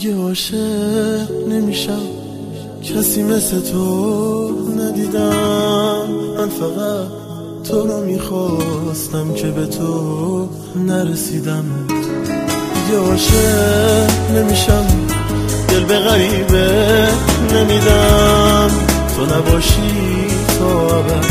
دیگه عاشق نمیشم. کسی مثل تو ندیدم. من فقط تو رو می‌خواستم که به تو نرسیدم. دیگه عاشق نمیشم. دل به غریبه نمیدم. تو نباشی تا از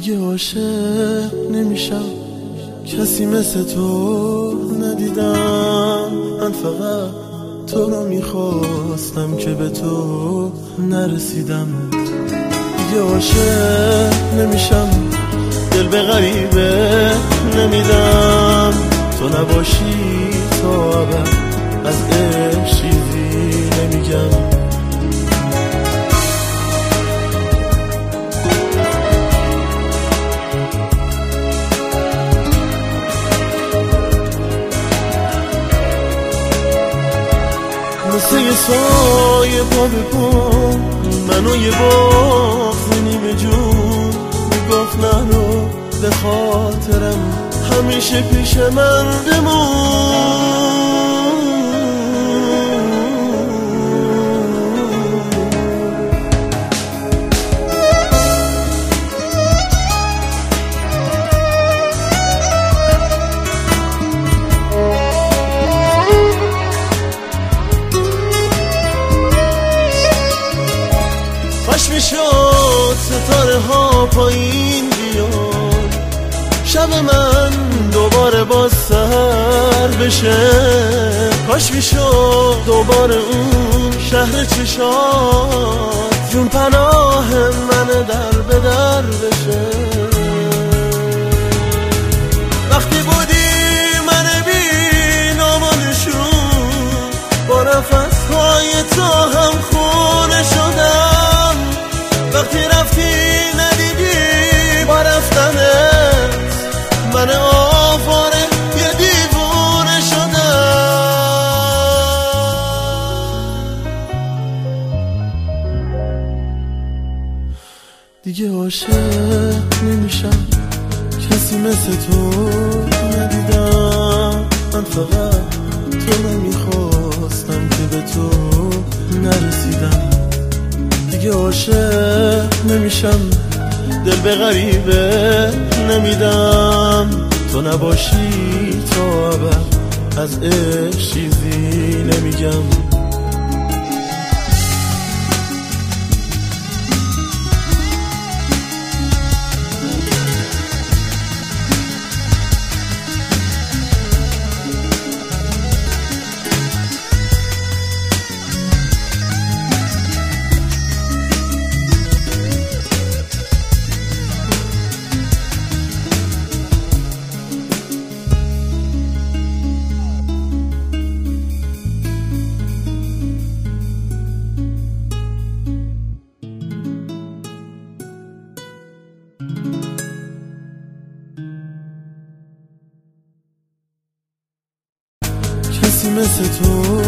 دیگه عاشق نمیشم. کسی مثل تو ندیدم. من فقط تو رو می‌خواستم که به تو نرسیدم. دیگه عاشق نمیشم. دل به غریبه نمیدم. تو نباشی تا از عشق چیزی نمیگم. مثل یه سایه پا به منو یه باخت نیمه جون می‌گفت نرو به خاطرم همیشه پیش من بمون. ستاره ها پایین بیاد. شب من دوباره با سر بشه. کاش می‌شد دوباره اون شهر چشات. جون پناه دیگه عاشق نمیشم. کسی مثل تو ندیدم. من فقط تو نمی‌خواستم که به تو نرسیدم. دیگه عاشق نمیشم. دل به غریبه نمیدم. تو نباشی تا از عشق چیزی نمیگم. کسی مثل تو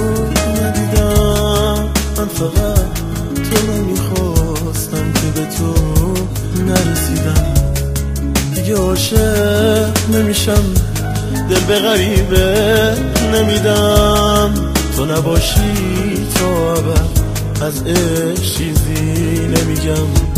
ندیدم. من فقط تو رو می‌خواستم که به تو نرسیدم. دیگه عاشق نمیشم. دل به غریبه نمیدم. تو نباشی تا از عشق چیزی نمیگم.